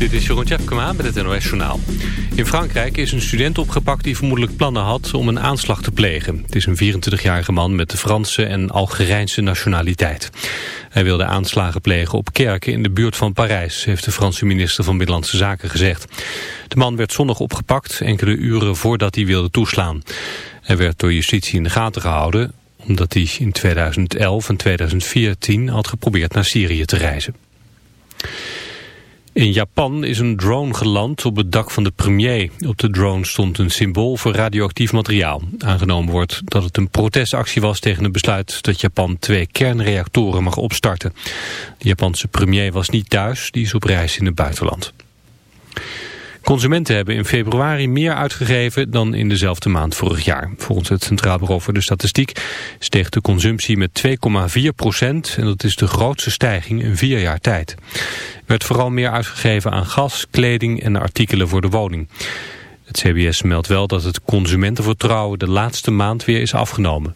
Dit is Jeroen Tjepkema met het NOS Journaal. In Frankrijk is een student opgepakt die vermoedelijk plannen had om een aanslag te plegen. Het is een 24-jarige man met de Franse en Algerijnse nationaliteit. Hij wilde aanslagen plegen op kerken in de buurt van Parijs, heeft de Franse minister van Binnenlandse Zaken gezegd. De man werd zondag opgepakt, enkele uren voordat hij wilde toeslaan. Hij werd door justitie in de gaten gehouden, omdat hij in 2011 en 2014 had geprobeerd naar Syrië te reizen. In Japan is een drone geland op het dak van de premier. Op de drone stond een symbool voor radioactief materiaal. Aangenomen wordt dat het een protestactie was tegen het besluit dat Japan twee kernreactoren mag opstarten. De Japanse premier was niet thuis, die is op reis in het buitenland. Consumenten hebben in februari meer uitgegeven dan in dezelfde maand vorig jaar. Volgens het Centraal Bureau voor de Statistiek steeg de consumptie met 2,4 procent. En dat is de grootste stijging in vier jaar tijd. Er werd vooral meer uitgegeven aan gas, kleding en artikelen voor de woning. Het CBS meldt wel dat het consumentenvertrouwen de laatste maand weer is afgenomen.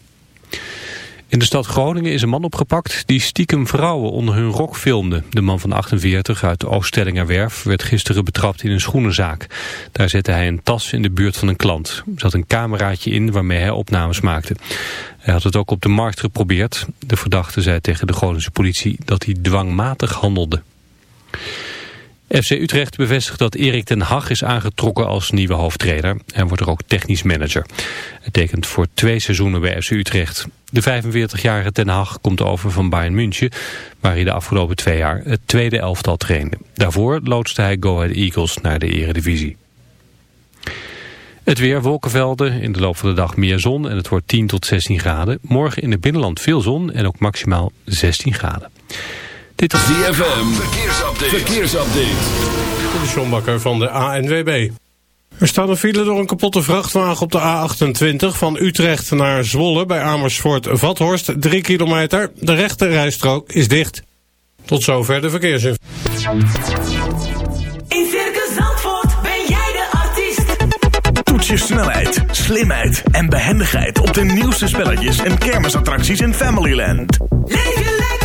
In de stad Groningen is een man opgepakt die stiekem vrouwen onder hun rok filmde. De man van 48 uit Oostellingerwerf werd gisteren betrapt in een schoenenzaak. Daar zette hij een tas in de buurt van een klant. Er zat een cameraatje in waarmee hij opnames maakte. Hij had het ook op de markt geprobeerd. De verdachte zei tegen de Groningse politie dat hij dwangmatig handelde. FC Utrecht bevestigt dat Erik ten Hag is aangetrokken als nieuwe hoofdtrainer. en wordt er ook technisch manager. Het tekent voor twee seizoenen bij FC Utrecht. De 45-jarige ten Hag komt over van Bayern München... waar hij de afgelopen twee jaar het tweede elftal trainde. Daarvoor loodste hij Go Ahead Eagles naar de eredivisie. Het weer, wolkenvelden, in de loop van de dag meer zon en het wordt 10 tot 16 graden. Morgen in het binnenland veel zon en ook maximaal 16 graden. Dit is DFM. Verkeersupdate. Verkeersupdate. De Sjombakker van de ANWB. Er staat een file door een kapotte vrachtwagen op de A28 van Utrecht naar Zwolle bij Amersfoort-Vathorst. 3 kilometer. De rechte rijstrook is dicht. Tot zover de verkeersinformatie. In Circus Zandvoort ben jij de artiest. Toets je snelheid, slimheid en behendigheid op de nieuwste spelletjes en kermisattracties in Familyland. Leef lekker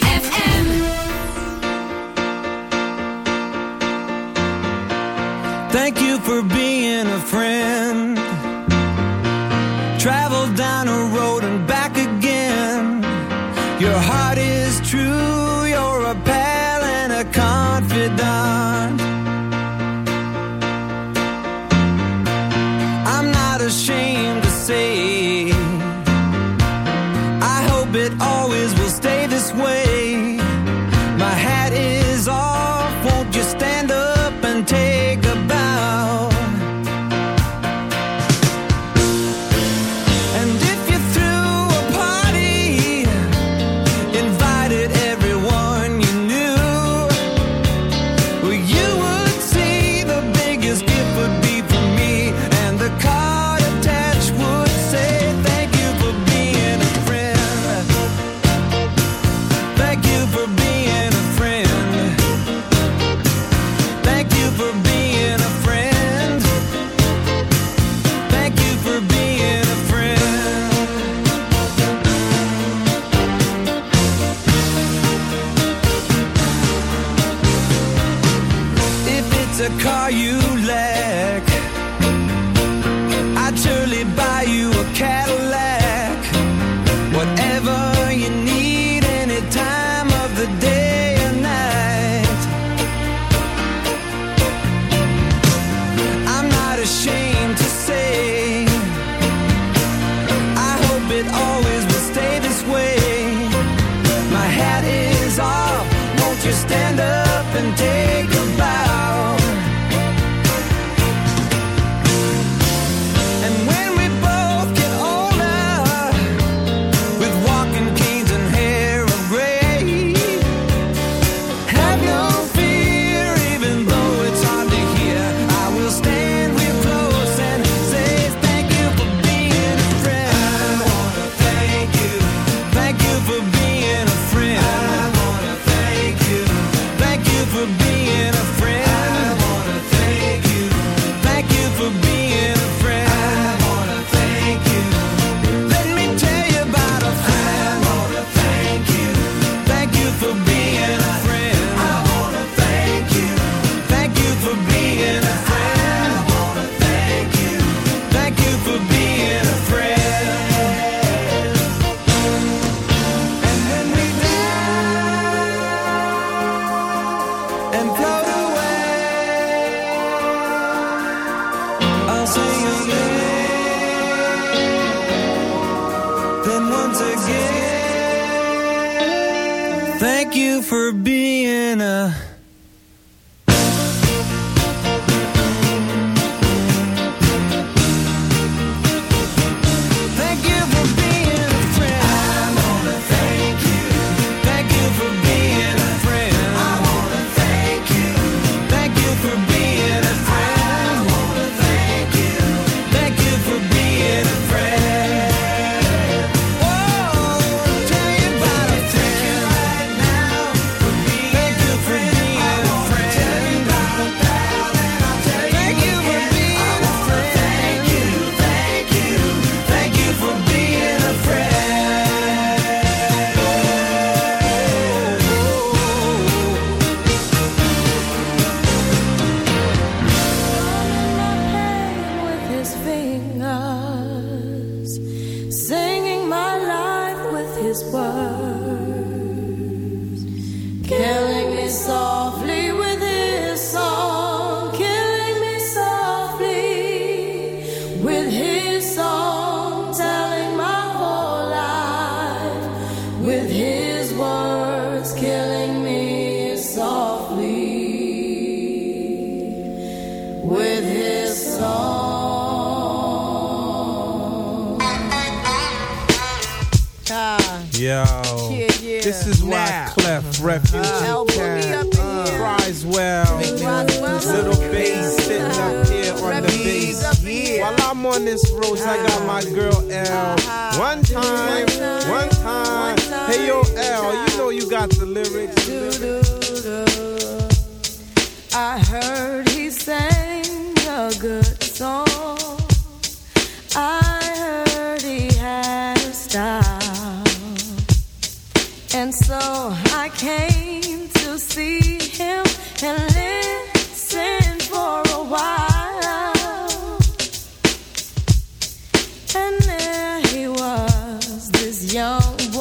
you need.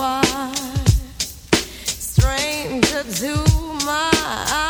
are stranger to my eyes.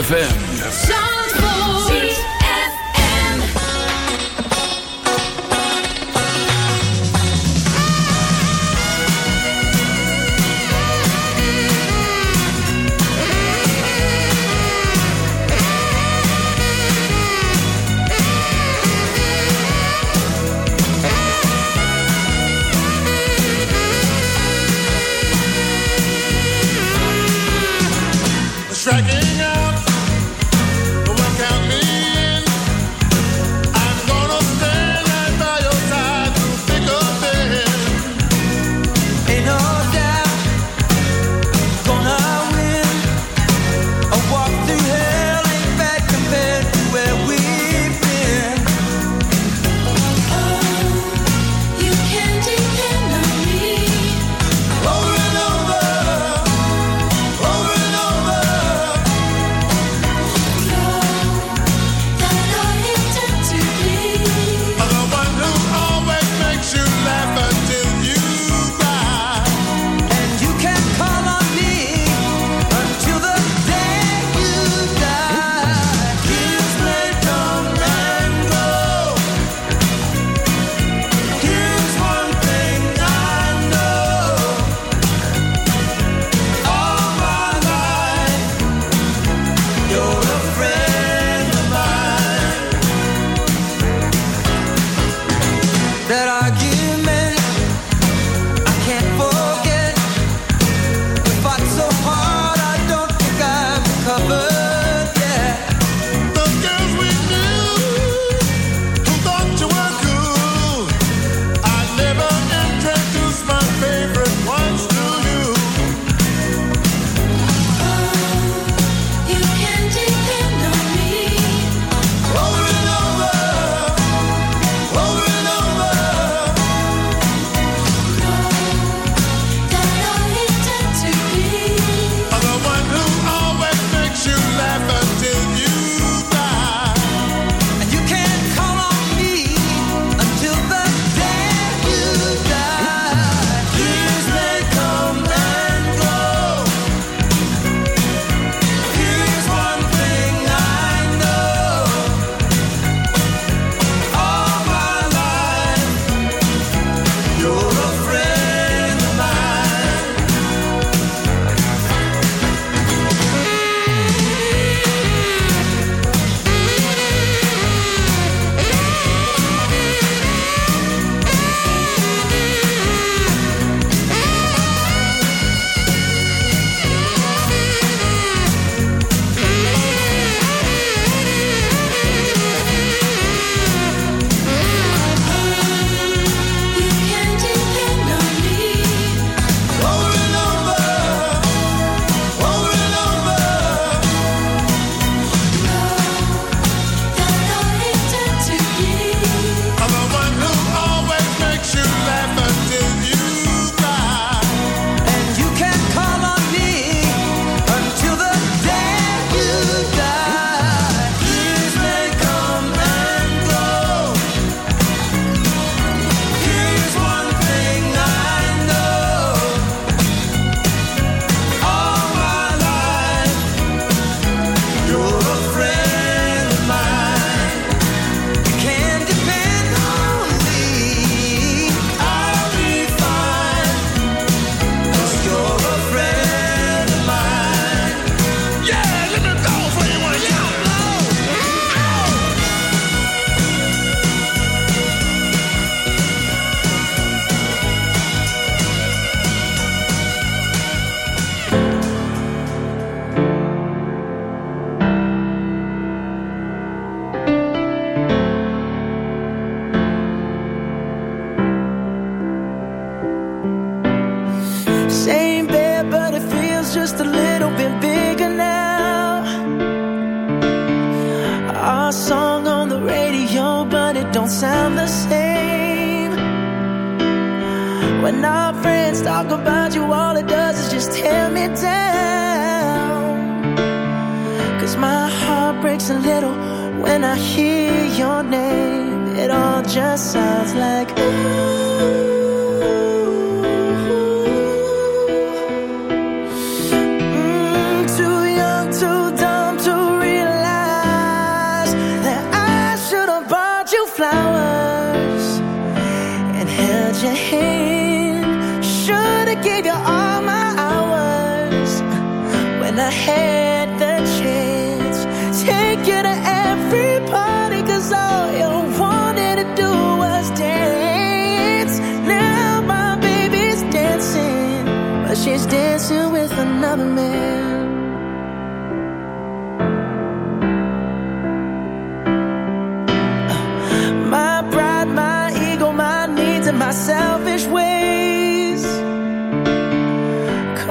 ZFM.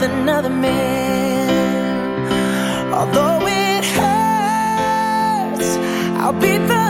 with another man. Although it hurts, I'll be the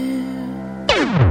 Thank you.